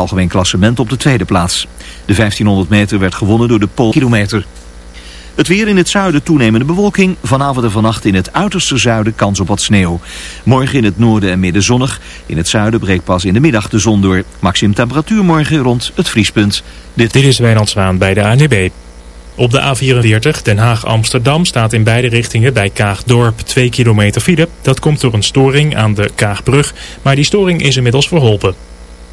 algemeen klassement op de tweede plaats. De 1500 meter werd gewonnen door de Pool kilometer. Het weer in het zuiden toenemende bewolking. Vanavond en vannacht in het uiterste zuiden kans op wat sneeuw. Morgen in het noorden en midden zonnig. In het zuiden breekt pas in de middag de zon door. Maximum temperatuur morgen rond het vriespunt. Dit, is Wijnand Zwaan bij de ANB. Op de A44 Den Haag-Amsterdam staat in beide richtingen bij Kaagdorp 2 kilometer file. Dat komt door een storing aan de Kaagbrug, maar die storing is inmiddels verholpen.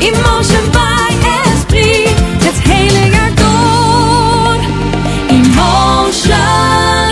Emotion,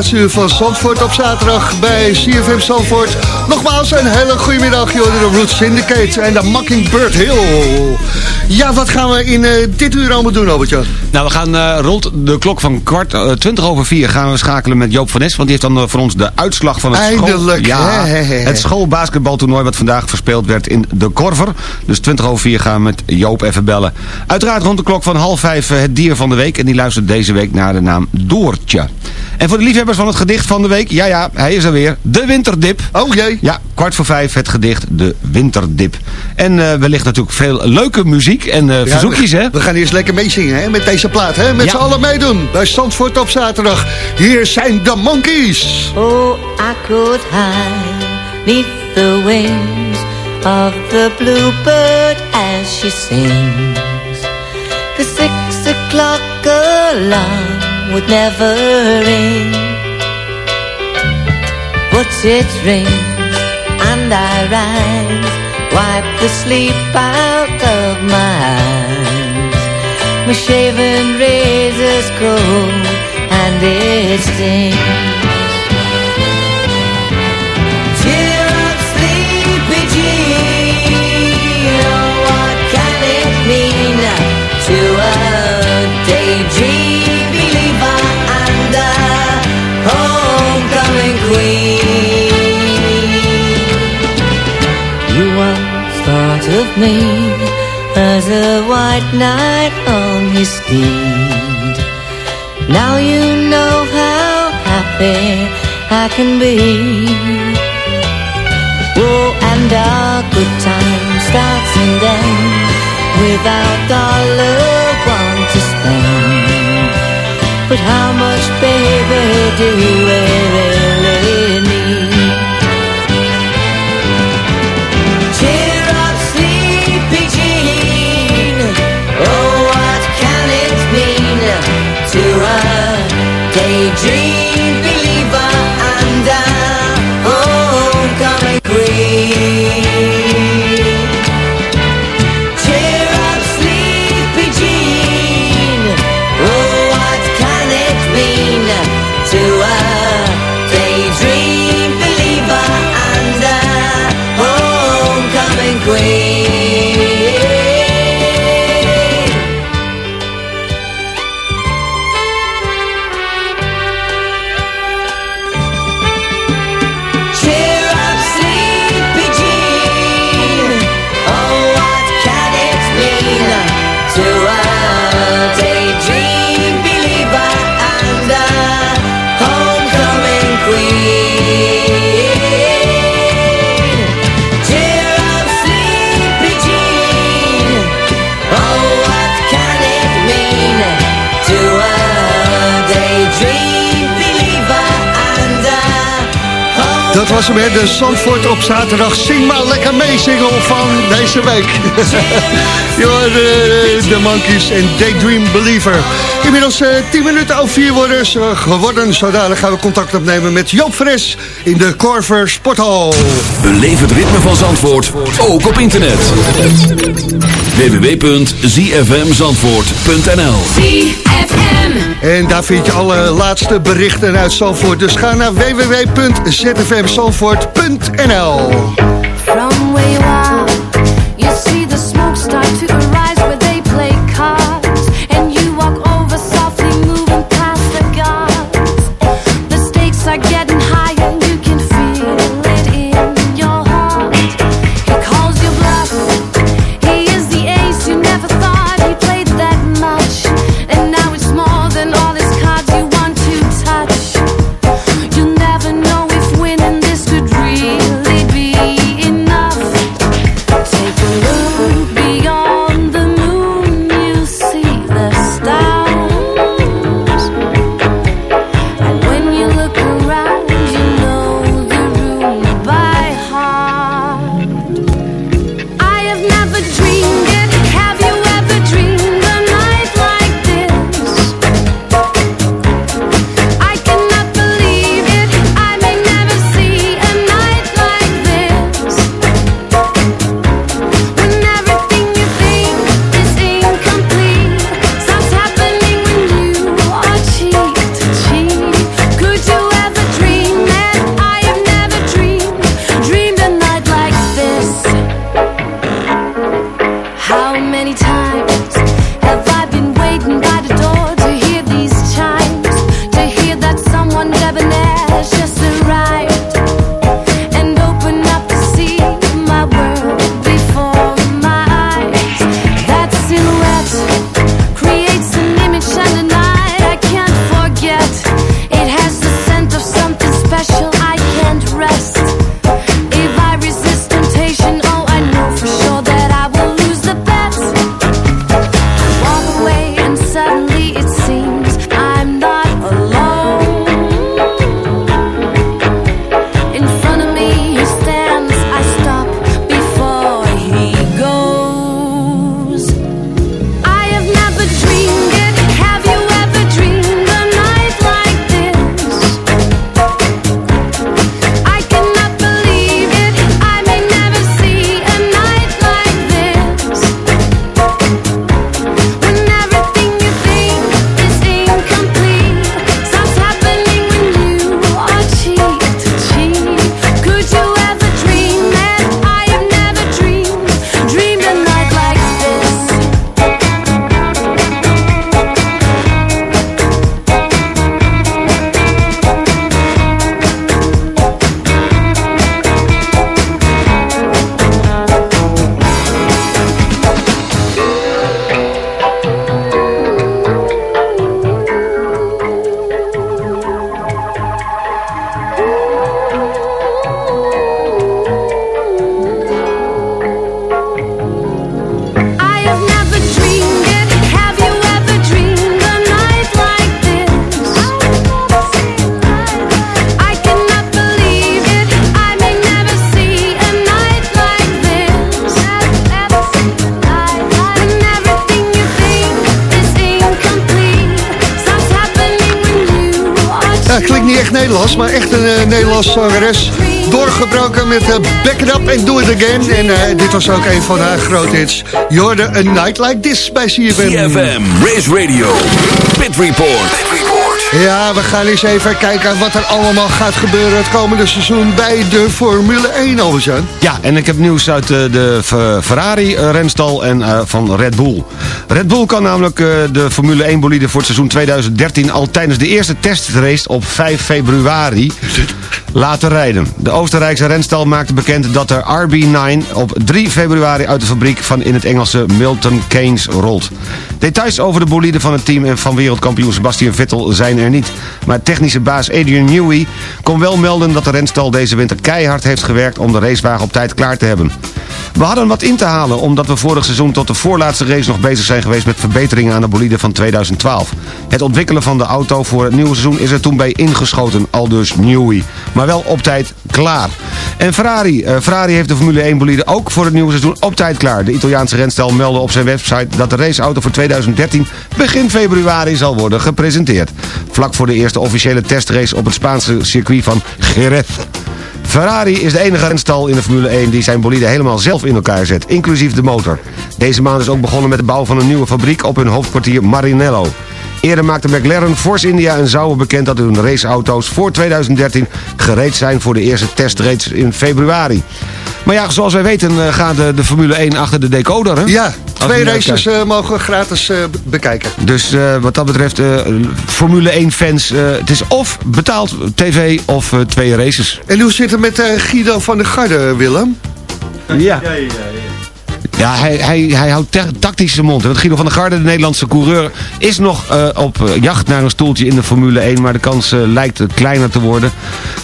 Laatste van Zandvoort op zaterdag bij CFM Zandvoort. Nogmaals een hele goede middag, jullie de Root Syndicate en de Mockingbird Hill. Ja, wat gaan we in eh, dit uur allemaal doen, Albertje? Nou, we gaan eh, rond de klok van kwart, eh, 20 over vier gaan we schakelen met Joop van Nes. Want die heeft dan voor ons de uitslag van het Eindelijk, school... Ja, het schoolbasketbaltoernooi wat vandaag verspeeld werd in de Korver. Dus 20 over vier gaan we met Joop even bellen. Uiteraard rond de klok van half vijf het dier van de week. En die luistert deze week naar de naam Doortje. En voor de liefhebbers van het gedicht van de week... Ja, ja, hij is er weer. De Winterdip. Oh jee. Ja, kwart voor vijf het gedicht De Winterdip. En eh, wellicht natuurlijk veel leuke muziek en eh, Ja, verzoekjes, we, hè? We gaan eerst lekker meezingen hè, met deze plaat. Hè? Met Ja. z'n allen meedoen bij Zandvoort op zaterdag. Hier zijn de Monkeys. Oh, I could hide neath the wings of the bluebird as she sings. The six o'clock alarm would never ring. But it rings and I rise, wipe the sleep out of my eyes. My shaven razor's cold and it stings. Cheer up, sleepy Jean. Oh, what can it mean to a daydream believer and a homecoming queen? Of me as a white knight on his steed. Now you know how happy I can be. Oh, and our good time starts and ends without dollar one to spend. But how much, baby, do we daydream was hem, de Zandvoort op zaterdag. Zing maar lekker mee, single van deze week. De, de Monkeys en Daydream Believer. Inmiddels eh 10 minuten over 4 worden ze geworden. Zodanig gaan we contact opnemen met Joop Fres in de Corver Sporthal. Beleef het ritme van Zandvoort, ook op internet. www.zfmzandvoort.nl En daar vind je alle laatste berichten uit Zandvoort. Dus ga naar www.zfmzandvoort.nl En uh, dit was ook een van haar grote hits. Je hoorde A Night Like This bij CFM. CFM, Race Radio, Pit Report. Ja, we gaan eens even kijken wat er allemaal gaat gebeuren het komende seizoen bij de Formule 1, Albert-Jan. Ja, en ik heb nieuws uit de, de Ferrari-renstal en eh, van Red Bull. Red Bull kan namelijk eh, de Formule 1 bolide voor het seizoen 2013... al tijdens de eerste testrace op 5 februari laten rijden. De Oostenrijkse renstal maakte bekend dat de RB9 op 3 februari uit de fabriek van in het Engelse Milton Keynes rolt. Details over de bolide van het team en van wereldkampioen Sebastian Vettel zijn er niet. Maar technische baas Adrian Newey kon wel melden dat de renstal deze winter keihard heeft gewerkt om de racewagen op tijd klaar te hebben. We hadden wat in te halen omdat we vorig seizoen tot de voorlaatste race nog bezig zijn geweest met verbeteringen aan de bolide van 2012. Het ontwikkelen van de auto voor het nieuwe seizoen is er toen bij ingeschoten, al dus Newey. Maar wel op tijd klaar. En Ferrari. eh, Ferrari heeft de Formule 1 bolide ook voor het nieuwe seizoen op tijd klaar. De Italiaanse renstal meldde op zijn website dat de raceauto voor 2013 begin februari zal worden gepresenteerd. Vlak voor de eerste officiële testrace op het Spaanse circuit van Jerez. Ferrari is de enige renstal in de Formule 1 die zijn bolide helemaal zelf in elkaar zet, inclusief de motor. Deze maand is ook begonnen met de bouw van een nieuwe fabriek op hun hoofdkwartier Marinello. Eerder maakte McLaren Force India en Sauber bekend dat hun raceauto's voor 2013 gereed zijn voor de eerste testrace in februari. Maar ja, zoals wij weten eh, gaat de, de Formule 1 achter de decoder. Hè? Ja, Als twee races eh, mogen we gratis eh, be- bekijken. Dus eh, wat dat betreft, eh, Formule 1 fans, eh, het is of betaald tv of eh, twee races. En hoe zit het met eh, Guido van der Garde, Willem? Ja. Ja, hij, hij, hij houdt te- tactisch zijn mond. Want Guido van der Garde, de Nederlandse coureur... is nog eh, op jacht naar een stoeltje in de Formule 1... maar de kans eh, lijkt kleiner te worden...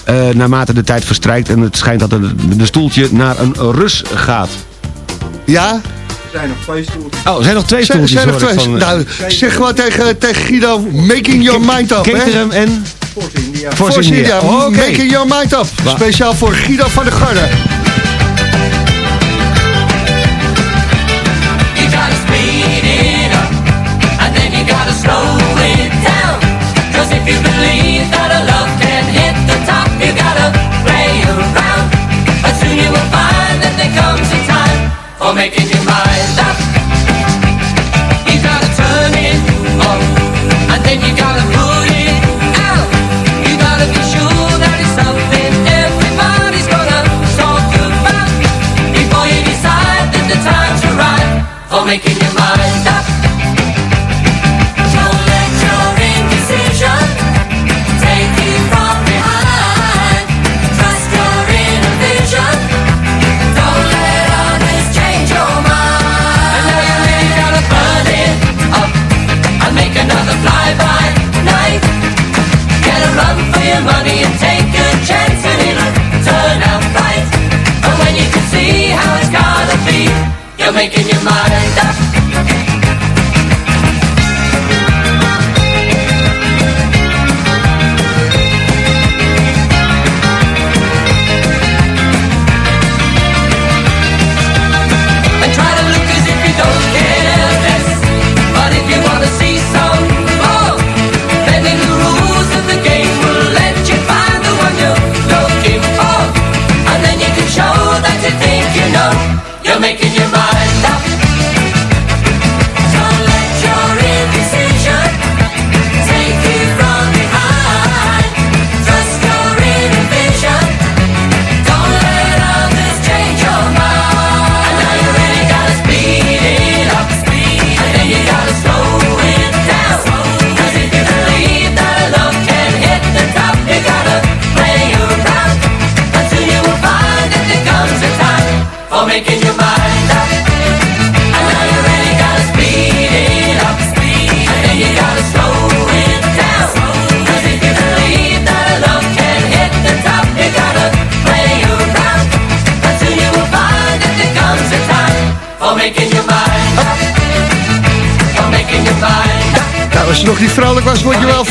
eh, naarmate de tijd verstrijkt... en het schijnt dat de, de stoeltje naar een Rus gaat. Ja? Er zijn nog twee stoeltjes. Oh, er zijn nog twee stoeltjes. zijn er ik twee? van, nou, zeg gewoon tegen, tegen Guido, making your mind up. hè? Caterham en... Force India. Force Force India. Oh, making your mind up. Speciaal voor Guido van der Garde.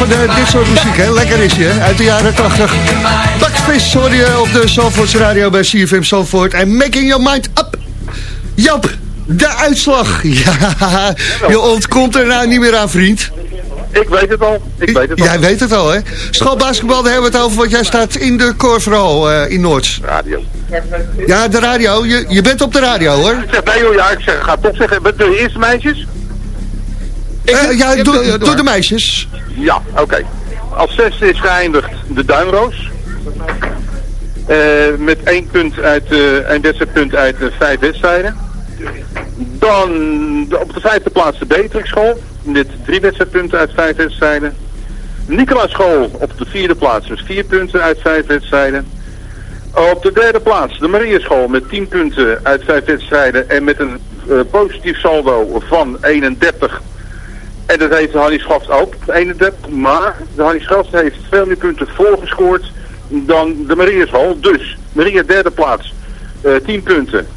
Van de, dit soort muziek, hè? Lekker is je, hè? Uit de jaren 80. Backspin, sorry, eh, op de Zandvoorts Radio bij CFM Zandvoort. En Making Your Mind Up. Jap, de uitslag. Ja, je ontkomt er nou niet meer aan, vriend. Ik weet het al. Ik weet het al. Jij weet het al, hè? Schoolbasketbal, daar hebben we het over, want jij staat in de Corverhal eh in Noord. Radio. Ja, de radio. Je, je bent op de radio, hoor. Ik zeg, nee joh, ja, ik zeg, ga toch zeggen, de eerste meisjes? Eh, ja, doe, doe de meisjes. Ja, oké. Als zesde is geëindigd de Duinroos. Eh, met één punt uit, eh één wedstrijdpunt uit vijf wedstrijden. Dan de- op de vijfde plaats de Beatrix School. Met drie wedstrijdpunten uit vijf wedstrijden. Nicolaas School op de vierde plaats met vier punten uit vijf wedstrijden. Op de derde plaats de Maria School met 10 punten uit vijf wedstrijden en met een eh, positief saldo van 31. En dat heeft de Hannie Schaft ook, 31. Maar de Hannie Schaft heeft veel meer punten voorgescoord dan de Maria School. Dus Maria derde plaats, eh 10 punten.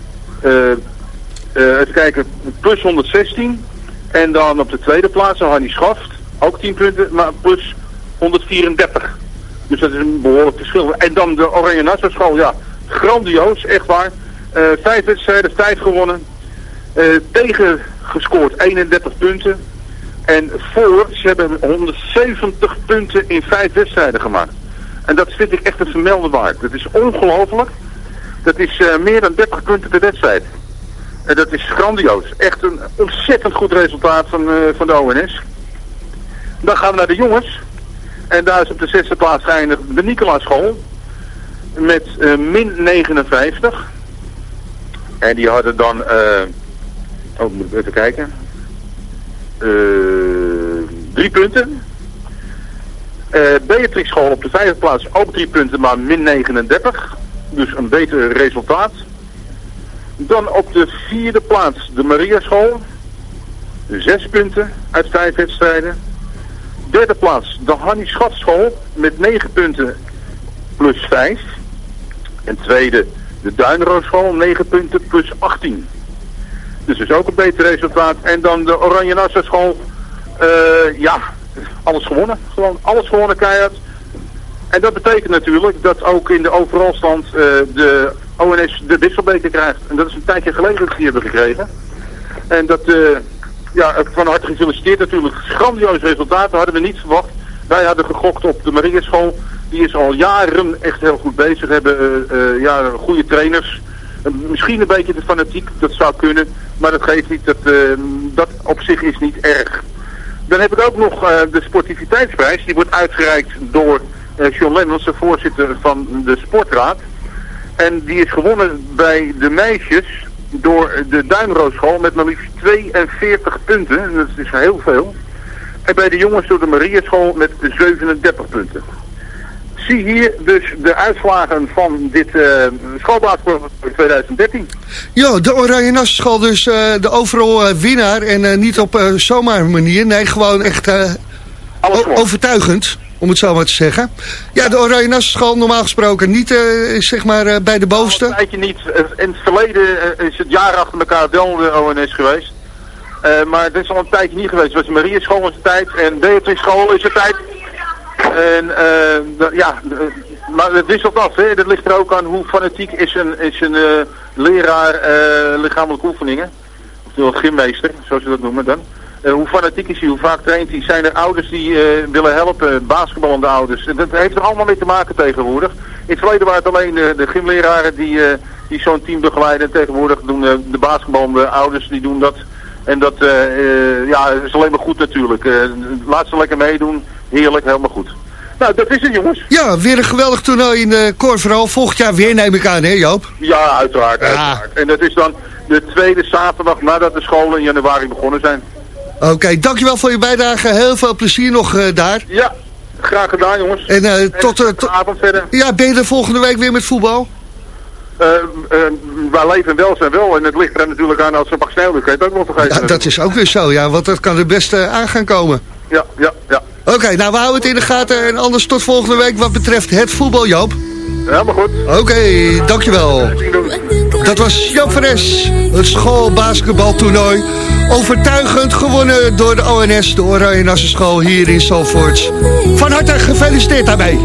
Eh, even kijken, plus 116. En dan op de tweede plaats de Hannie Schaft, ook 10 punten, maar plus 134. Dus dat is een behoorlijk verschil. En dan de Oranje Nassau school, ja, grandioos, echt waar. Vijf wedstrijden, vijf gewonnen. Tegen gescoord 31 punten. En voor, ze hebben 170 punten in vijf wedstrijden gemaakt. En dat vind ik echt een vermelden waard. Dat is ongelooflijk. Dat is eh, meer dan 30 punten per wedstrijd. En dat is grandioos. Echt een ontzettend goed resultaat van, eh, van de ONS. Dan gaan we naar de jongens. En daar is op de zesde plaats geëindigd de Nicolaas School. Met eh, min 59. En die hadden dan... eh oh, moet ik even kijken. Eh, drie punten. Eh Beatrix School op de vijfde plaats ook drie punten, maar min 39. Dus een beter resultaat. Dan op de vierde plaats de Maria School. Zes punten uit vijf wedstrijden. Derde plaats de Hannie Schatschool met 9 punten plus 5. En tweede de Duinrooschool 9 punten plus 18. Dus is ook een beter resultaat. En dan de Oranje Nassau school. eh, ja, alles gewonnen. Gewoon alles gewonnen keihard. En dat betekent natuurlijk dat ook in de overalstand eh, de ONS de wisselbeker krijgt. En dat is een tijdje geleden dat ze die hebben gekregen. En dat, eh, ja, van harte gefeliciteerd natuurlijk. Grandioos resultaat, hadden we niet verwacht. Wij hadden gegokt op de Maria School. Die is al jaren echt heel goed bezig. Hebben ja, goede trainers. Misschien een beetje de fanatiek, dat zou kunnen. Maar dat geeft niet, dat, eh, dat op zich is niet erg. Dan heb ik ook nog eh, de sportiviteitsprijs. Die wordt uitgereikt door eh, John Lemmels, de voorzitter van de sportraad. En die is gewonnen bij de meisjes door de Duinrooschool met maar liefst 42 punten. En Dat is heel veel. En bij de jongens door de Mariaschool met 37 punten. Zie hier dus de uitslagen van dit uh, van 2013. Ja, de Oranje Nassenschool dus eh, de overal eh, winnaar. En eh, niet op zomaar manier. Nee, gewoon echt overtuigend. Om het zo maar te zeggen. Ja, de Oranje Nassenschool normaal gesproken niet zeg maar bij de bovenste. Een tijdje niet. In het verleden is het jaar achter elkaar wel de ONS geweest. Maar het is al een tijdje niet geweest. Het was de Maria School was de tijd en Beatrice School is de tijd. En de- ja, maar het wisselt af. Hè. Dat ligt er ook aan hoe fanatiek is een, is een eh, leraar eh, lichamelijke oefeningen. Oftewel gymmeester, zoals ze dat noemen dan. Hoe fanatiek is hij, hoe vaak traint hij? Zijn er ouders die willen helpen, basketballende ouders? Dat heeft er allemaal mee te maken tegenwoordig. In het verleden waren het alleen de, de gymleraren die, die zo'n team begeleiden. Tegenwoordig doen de basketballende ouders die doen dat. En dat eh, eh, ja, is alleen maar goed natuurlijk. Eh, laat ze lekker meedoen. Heerlijk, helemaal goed. Nou, dat is het jongens. Ja, weer een geweldig toernooi in de Korverhal. Volgend jaar weer neem ik aan, hè Joop? Ja, uiteraard, uiteraard. En dat is dan de tweede zaterdag nadat de scholen in januari begonnen zijn. Oké, dankjewel voor je bijdrage. Heel veel plezier nog daar. Ja, graag gedaan jongens. En tot... tot- avond verder. ja, ben je er volgende week weer met voetbal? Eh eh, wij leven wel zijn wel. En het ligt er natuurlijk aan als ze mag sneeuw. Dat kan je het ook nog vergeten. Ja, dat is ook weer zo, ja, want dat kan er best eh, aan gaan komen. Ja, ja, ja. Oké, nou we houden het in de gaten en anders tot volgende week wat betreft het voetbal, Joop. Helemaal goed. Oké, dankjewel. Dat was Joop van Es, het schoolbasketbaltoernooi. Overtuigend gewonnen door de ONS, de Oranje Nassenschool hier in Zalvoort. Van harte gefeliciteerd daarmee.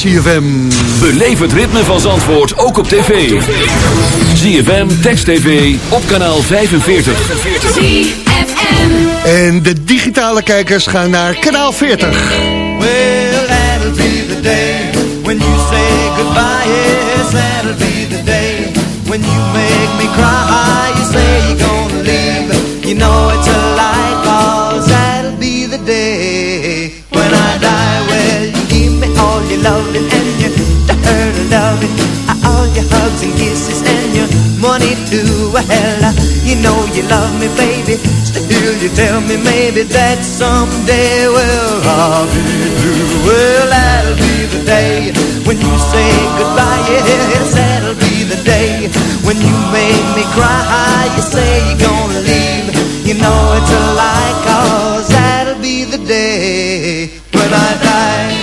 CFM. Beleef het ritme van Zandvoort ook op tv. ZFM, Text TV, op kanaal 45. En de digitale kijkers gaan naar kanaal 40. Well, that'll be the day when you say goodbye. Yes, that'll be the day when you make me cry. You say you're gonna leave. You know it's a lie, your hugs and kisses and your money too. Well, you know you love me, baby. Still, you tell me maybe that someday, well, I'll be through. Well, that'll be the day when you say goodbye. Yes, that'll be the day when you make me cry. You say you're gonna leave. You know it's a lie, cause that'll be the day when I die.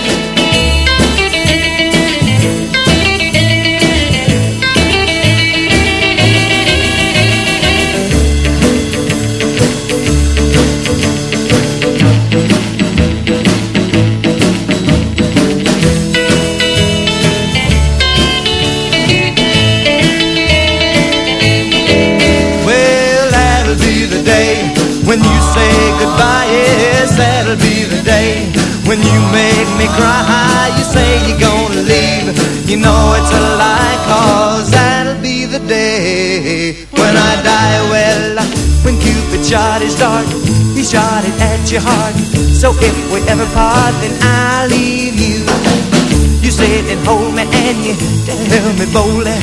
You make me cry. You say you're gonna leave. You know it's a lie, cause that'll be the day when I die. Well, when Cupid shot his dart, he shot it at your heart. So if we ever part, then I'll leave you. You sit and hold me and you tell me boldly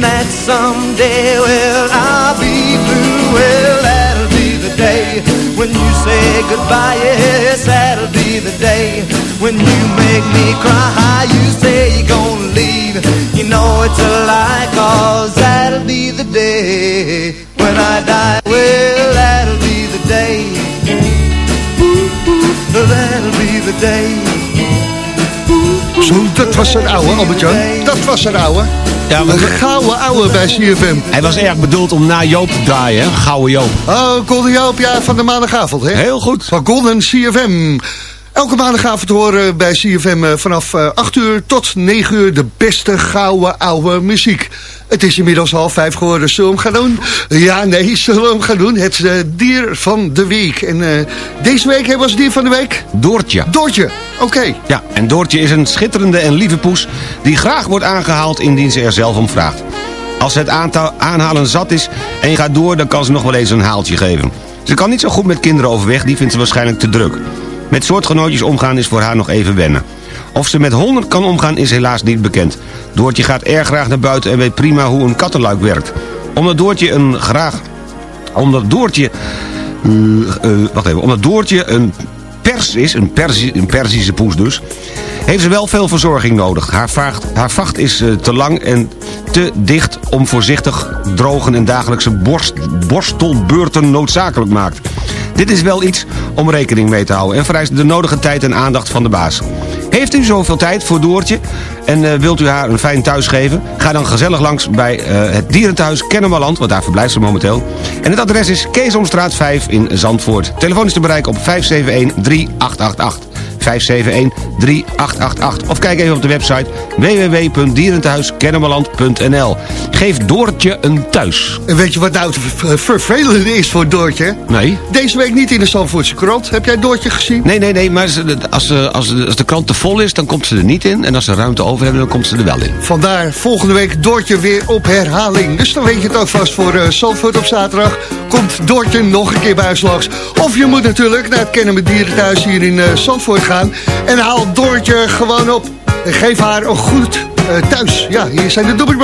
that someday, well, I'll be through. Well, that'll be the day when you say goodbye. Yes, the day when you make me cry. You say you're gonna leave. You know it's a lie, cause that'll be the day when I die. Well, that'll be the day. Ooh, ooh, that'll be the day. Zo, dat was een oude, Albert-Jan. Dat was een oude. Ja, maar- een gouden oude bij CFM. Hij was erg bedoeld om na Joop te draaien, hè? Gouden Joop. Oh, Golden Joop, ja, van de maandagavond, hè? Heel goed. Van Golden CFM. Elke maandagavond te horen bij CFM eh, vanaf eh, 8 uur tot 9 uur de beste gouden oude muziek. Het is inmiddels half vijf geworden. Zullen we hem gaan doen? Ja, nee, zullen we hem gaan doen? Het eh, dier van de week. En eh, deze week hebben we als dier van de week... Doortje. Doortje, oké. Ja, en Doortje is een schitterende en lieve poes... die graag wordt aangehaald indien ze er zelf om vraagt. Als het aantal aanhalen zat is en je gaat door... dan kan ze nog wel eens een haaltje geven. Ze kan niet zo goed met kinderen overweg, die vindt ze waarschijnlijk te druk. Met soortgenootjes omgaan is voor haar nog even wennen. Of ze met honden kan omgaan is helaas niet bekend. Doortje gaat erg graag naar buiten en weet prima hoe een kattenluik werkt. Omdat Doortje een graag... Omdat Doortje... eh, wacht even. Omdat Doortje een pers is, een, Persi, een Perzische poes dus... heeft ze wel veel verzorging nodig. Haar vacht, haar vacht is eh, te lang en te dicht om voorzichtig drogen... en dagelijkse borst, borstelbeurten noodzakelijk maakt. Dit is wel iets om rekening mee te houden... en vereist de nodige tijd en aandacht van de baas. Heeft u zoveel tijd voor Doortje en eh, wilt u haar een fijn thuis geven? Ga dan gezellig langs bij eh, het dierenthuis Kennemerland, want daar verblijft ze momenteel. En het adres is Keesomstraat 5 in Zandvoort. Telefoon is te bereiken op 571-3888. 571-3888. Of kijk even op de website www.dierentehuiskennemerland.nl. Geef Doortje een thuis. En weet je wat nou het vervelende is voor Doortje? Nee. Deze week niet in de Zandvoortse krant. Heb jij Doortje gezien? Nee, nee, nee, maar ze- als, ze- als, de- als de krant te vol is, dan komt ze er niet in. En als ze ruimte over hebben, dan komt ze er wel in. Vandaar volgende week Doortje weer op herhaling. Dus dan weet je het ook vast voor eh Zandvoort op zaterdag. Komt Doortje nog een keer bij ons langs. Of je moet natuurlijk naar het Kennen met Dierenthuis hier in eh, Zandvoort En haal Doortje gewoon op. En geef haar een goed eh, thuis. Ja, hier zijn de Doobie.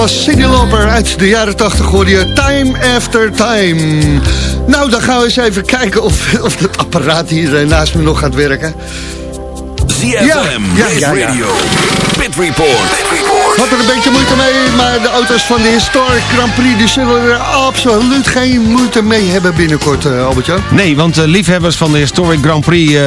was Cindy Lauper uit de jaren 80 hoorde je Time After Time. Nou, dan gaan we eens even kijken of, of het apparaat hier eh, naast me nog gaat werken. ZFM, ja, Radio, Pit Report had er een beetje moeite mee, maar de auto's van de Historic Grand Prix... die zullen er absoluut geen moeite mee hebben binnenkort, uh, Albertje. Nee, want uh, liefhebbers van de Historic Grand Prix uh,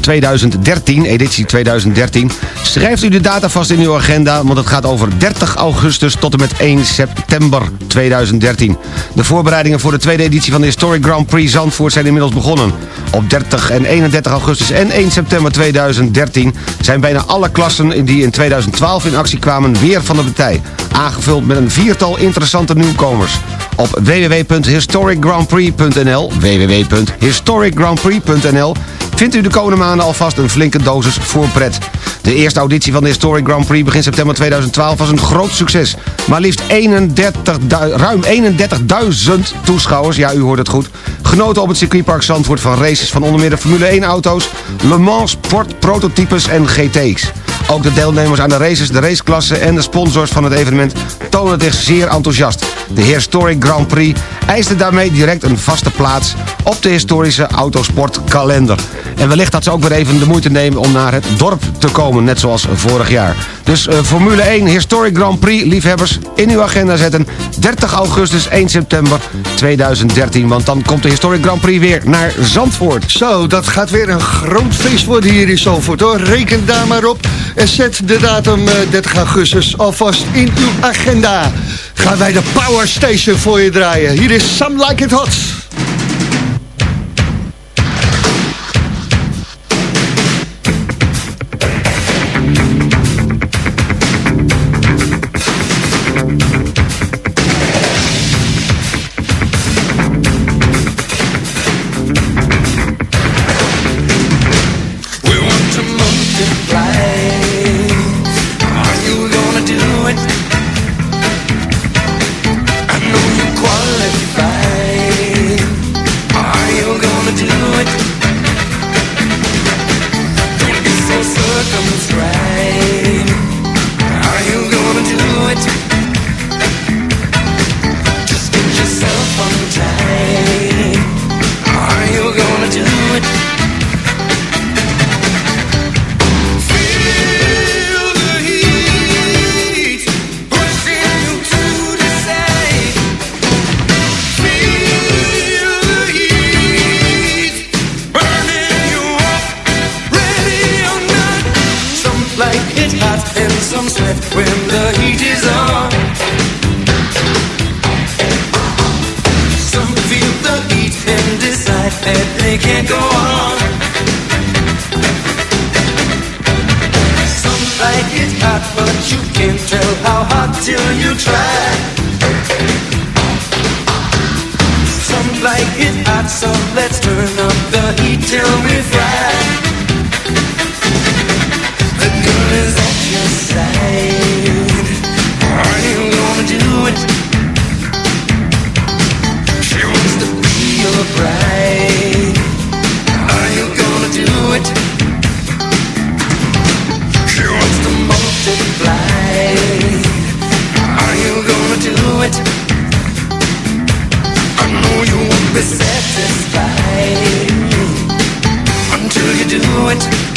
2013, editie 2013... schrijft u de data vast in uw agenda, want het gaat over 30 augustus tot en met 1 september 2013. De voorbereidingen voor de tweede editie van de Historic Grand Prix Zandvoort zijn inmiddels begonnen. Op 30 en 31 augustus en 1 september 2013 zijn bijna alle klassen die in 2012 in actie kwamen weer van de partij. Aangevuld met een viertal interessante nieuwkomers. Op www.historicgrandprix.nl www.historicgrandprix.nl vindt u de komende maanden alvast een flinke dosis voorpret. De eerste auditie van de Historic Grand Prix begin september 2012 was een groot succes. Maar liefst 31, ruim 31.000 toeschouwers, ja u hoort het goed, genoten op het circuitpark Zandvoort van races van onder meer de Formule 1 auto's, Le Mans Sport prototypes en GT's. Ook de deelnemers aan de races, de raceklassen en de sponsors van het evenement tonen zich zeer enthousiast. De Historic Grand Prix eiste daarmee direct een vaste plaats op de historische autosportkalender. En wellicht dat ze ook weer even de moeite nemen om naar het dorp te komen, net zoals vorig jaar. Dus uh, Formule 1 Historic Grand Prix, liefhebbers, in uw agenda zetten. 30 augustus, 1 september 2013, want dan komt de Historic Grand Prix weer naar Zandvoort. Zo, dat gaat weer een groot feest worden hier in Zandvoort hoor. Reken daar maar op en zet de datum uh, 30 augustus alvast in uw agenda. Gaan wij de Power Station voor je draaien. Is Some Like It Hot. do it.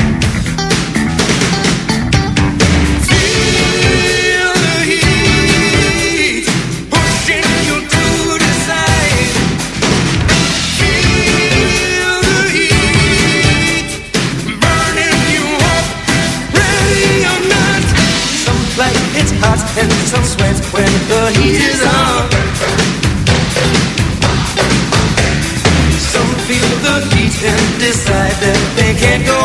can't go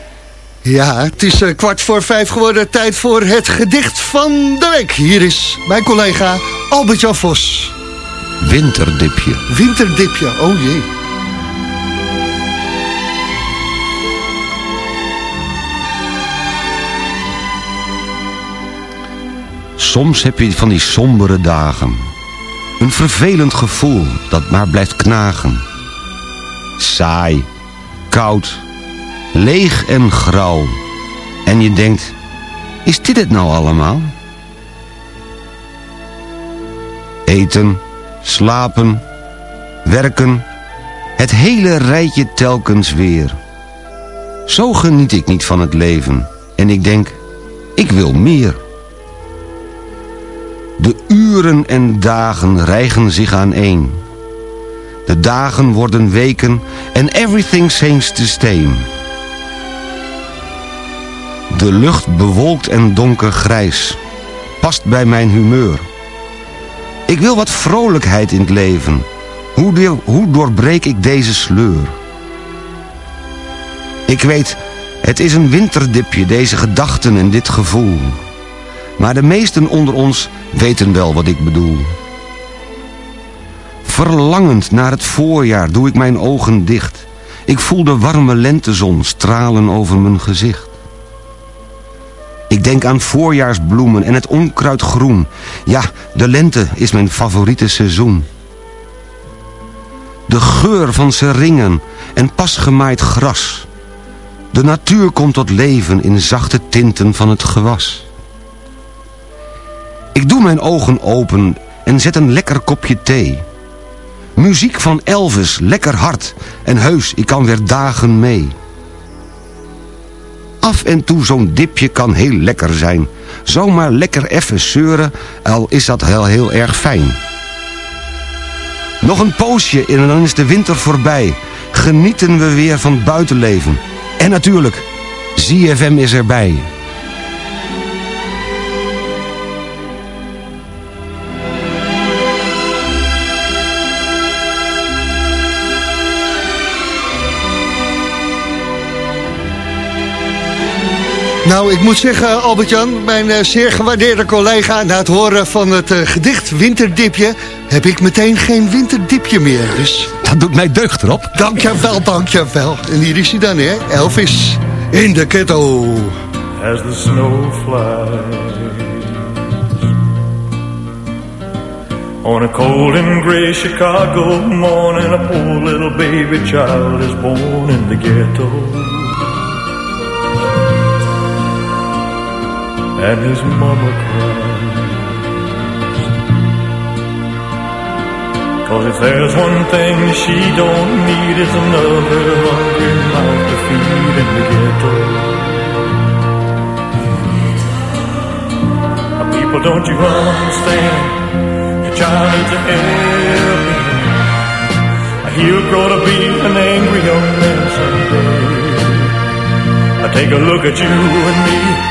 Ja, het is eh, kwart voor vijf geworden. Tijd voor het gedicht van de week. Hier is mijn collega Albert-Jan Vos. Winterdipje. Winterdipje, oh jee. Soms heb je van die sombere dagen. Een vervelend gevoel dat maar blijft knagen. Saai, koud, leeg en grauw. En je denkt, is dit het nou allemaal? Eten, slapen, werken, het hele rijtje telkens weer. Zo geniet ik niet van het leven. En ik denk, ik wil meer. De uren en dagen rijgen zich aan één. De dagen worden weken en everything seems to stain. De lucht bewolkt en donkergrijs past bij mijn humeur. Ik wil wat vrolijkheid in het leven. Hoe, hoe doorbreek ik deze sleur? Ik weet, het is een winterdipje, deze gedachten en dit gevoel. Maar de meesten onder ons weten wel wat ik bedoel. Verlangend naar het voorjaar doe ik mijn ogen dicht. Ik voel de warme lentezon stralen over mijn gezicht. Ik denk aan voorjaarsbloemen en het onkruid groen. Ja, de lente is mijn favoriete seizoen. De geur van seringen en pas gemaaid gras. De natuur komt tot leven in zachte tinten van het gewas. Ik doe mijn ogen open en zet een lekker kopje thee. Muziek van Elvis, lekker hard. En heus, ik kan weer dagen mee. Af en toe zo'n dipje kan heel lekker zijn. Zomaar lekker even zeuren, al is dat heel, heel erg fijn. Nog een poosje en dan is de winter voorbij. Genieten we weer van buitenleven. En natuurlijk, ZFM is erbij. Nou, ik moet zeggen, Albert-Jan, mijn eh, zeer gewaardeerde collega... na het horen van het eh, gedicht Winterdipje... heb ik meteen geen winterdipje meer. Dus Dat doet mij deugd erop. dankjewel, dankjewel. En hier is hij dan, hè? Elvis in de ketto. as the snow flies. On a cold and gray Chicago morning, a poor little baby child is born in the ghetto. And his mama cries. Cause if there's one thing she don't need is another hungry mouth to feed in the ghetto. People, don't you understand? Your child needs a helping hand. He'll grow to be an angry young man someday. Now take a look at you and me.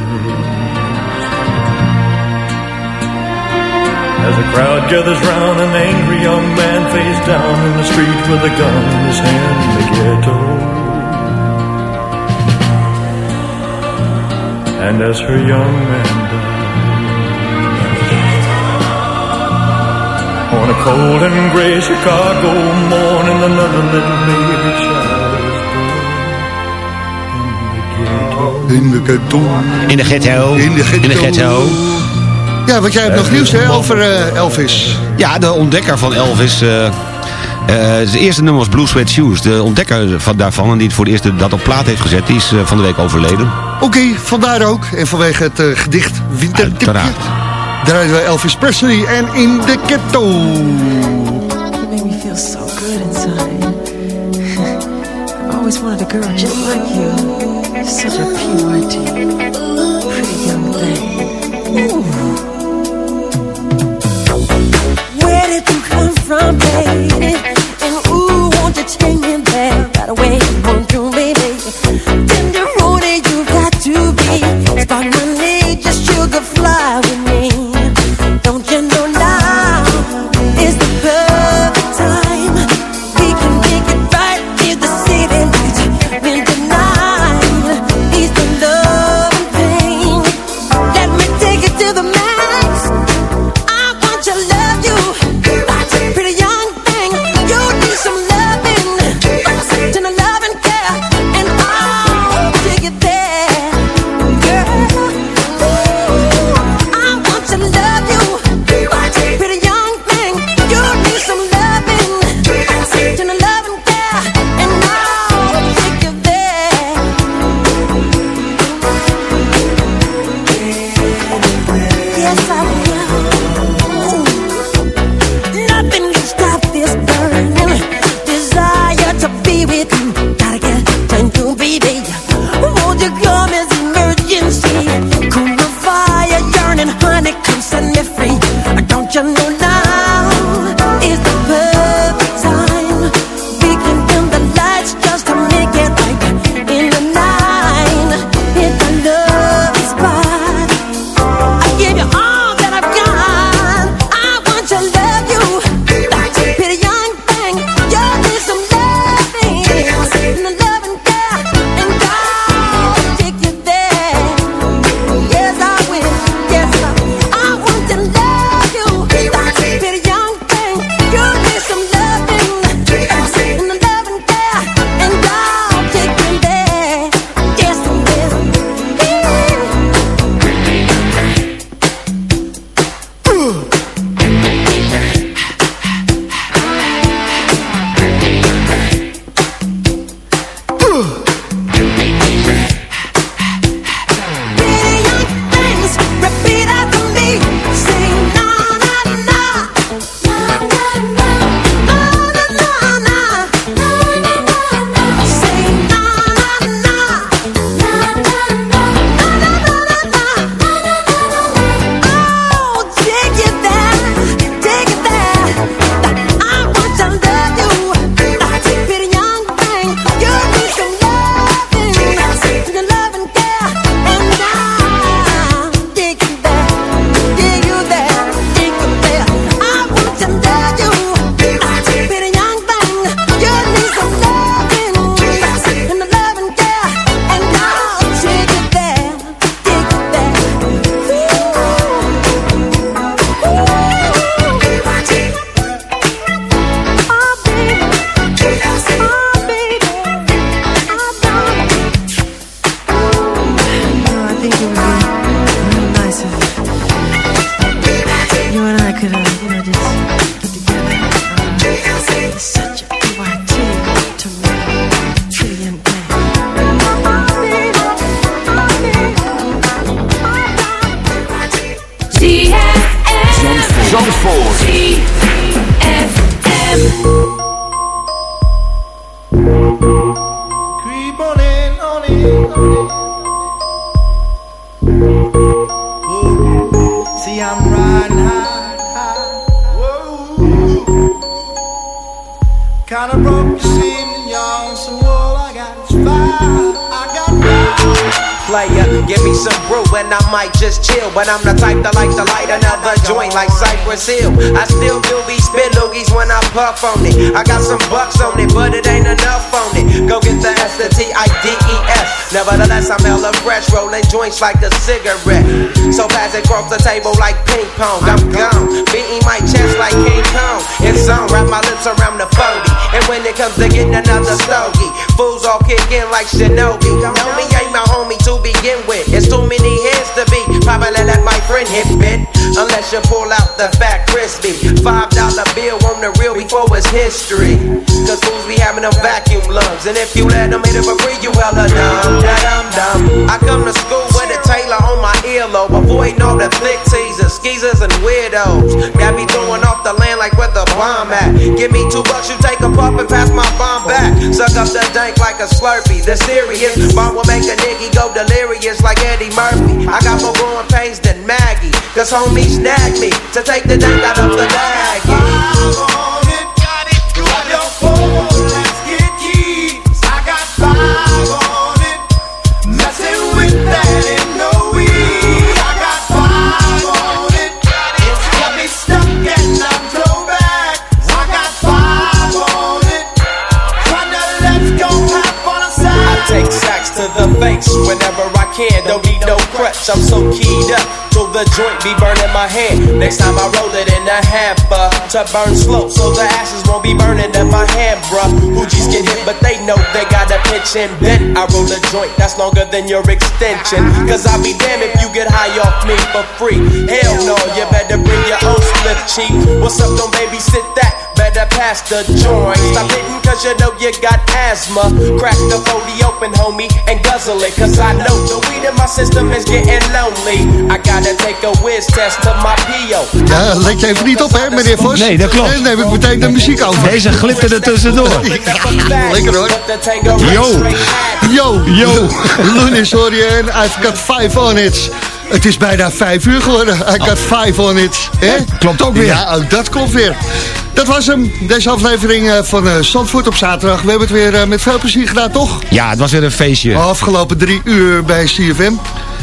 As a crowd gathers round an angry young man face down in the street with a gun in his hand in the ghetto. And as her young man died. On a cold and gray Chicago morning, another little baby child in ghetto. In de ghetto. In the ghetto. In the ghetto. In the ghetto. Ja, wat jij hebt nog nieuws over eh, Elvis. Ja, de ontdekker van Elvis... Eh, eh, zijn eerste nummer was Blue Sweat Shoes. De ontdekker van, daarvan, en die het voor het eerst dat op plaat heeft gezet... die is van de week overleden. Oké, vandaar ook. En vanwege het gedicht Wintertipje... Draaien we Elvis Presley en In de Ghetto. Me always wanted a girl just like you. Such a purity. Pretty young thing. Ooh. from, baby. And ooh, won't you take me there right away? But I'm the type that like to light another joint like Cypress Hill. I still do be spit loogies when I puff on it. I got some bucks on it, but it ain't enough on it. Go get the S, the. Nevertheless, I'm hella fresh, rolling joints like a cigarette. So pass it across the table like ping pong. I'm gone, beating my chest like King Kong. It's on, wrap my lips around the 40. And when it comes to getting another stogie, fools all kick in like Shinobi. Know me friend hit bit. Unless you pull out the fat crispy. Five dollar bill on the real before it's history. Cause fools be having them vacuum lungs. And if you let them hit it for free, you hella dumb. Da dum dum. I come to school with a Taylor on my earlobe. Avoiding all the flick teasers, skeezers, and weirdos. Got me throwing off the land like where the bomb at. Give me two bucks, you take a puff and pass my bomb back. Suck up the dank like a slurpee. The serious bomb will make a nigga go delirious like Eddie Murphy. I got more growing pains than Maggie. Cause homie snagged me to take the dank out of the bag. The joint be burning my hand. Next time I roll it in a half hamper to burn slow, so the ashes won't be burning in my hand, bruh. Hoogies get hit, but they know they got a pitch and bent. I roll a joint that's longer than your extension. Cause I'll be damned if you get high off me for free. Hell no, you better bring your own split cheek. What's up, don't babysit that? Better pass the joint. Stop hitting cause you know you got asthma. Crack the 40 open, homie, and guzzle it. Cause I know the weed in my system is getting lonely. I gotta take a whiz test to my PO. Ja, let je even niet op, hè, meneer Vos? Nee, dat klopt. En dan heb ik meteen de muziek over. Deze glipte er tussendoor. Lekker hoor. Yo. Yo. Yo. Lunis hoor je en I've got five on it. Het is bijna vijf uur geworden. I got five on it. Hè? Klopt ook weer. Ja, ook dat klopt weer. Dat was hem, deze aflevering eh, van eh, Zandvoort op zaterdag. We hebben het weer eh, met veel plezier gedaan, toch? Ja, het was weer een feestje. Afgelopen drie uur bij CFM.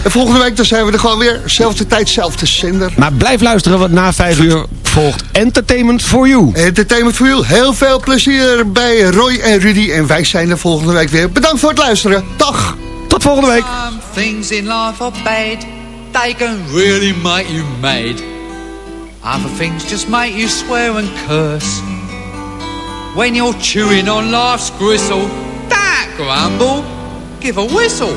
En volgende week dan zijn we er gewoon weer. Zelfde tijd, zelfde zender. Maar blijf luisteren, want na vijf uur volgt Entertainment for You. Entertainment for You. Heel veel plezier bij Roy en Rudy. En wij zijn er volgende week weer. Bedankt voor het luisteren. Dag. Tot volgende week. Some things in life are bad. They can really make you mad. Other things just make you swear and curse. When you're chewing on life's gristle, don't grumble, give a whistle.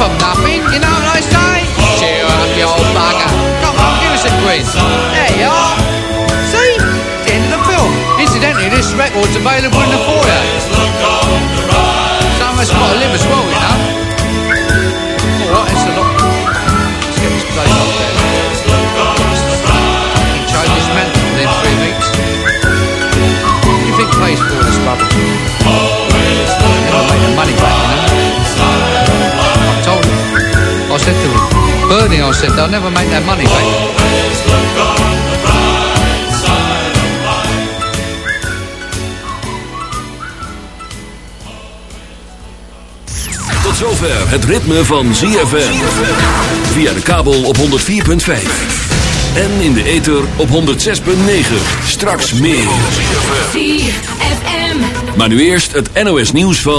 from nothing, you know what I say? Cheer up, you old bugger. Come on, give us a quiz. There you are. See? End of the film. Incidentally, this record's available in the foyer. Some of us got to live as well, him, Bernie, I said, they'll never make their money back. Tot zover het ritme van ZFM. Via de kabel op 104.5. En in de ether op 106.9. Straks meer. ZFM. Maar nu eerst het NOS nieuws van...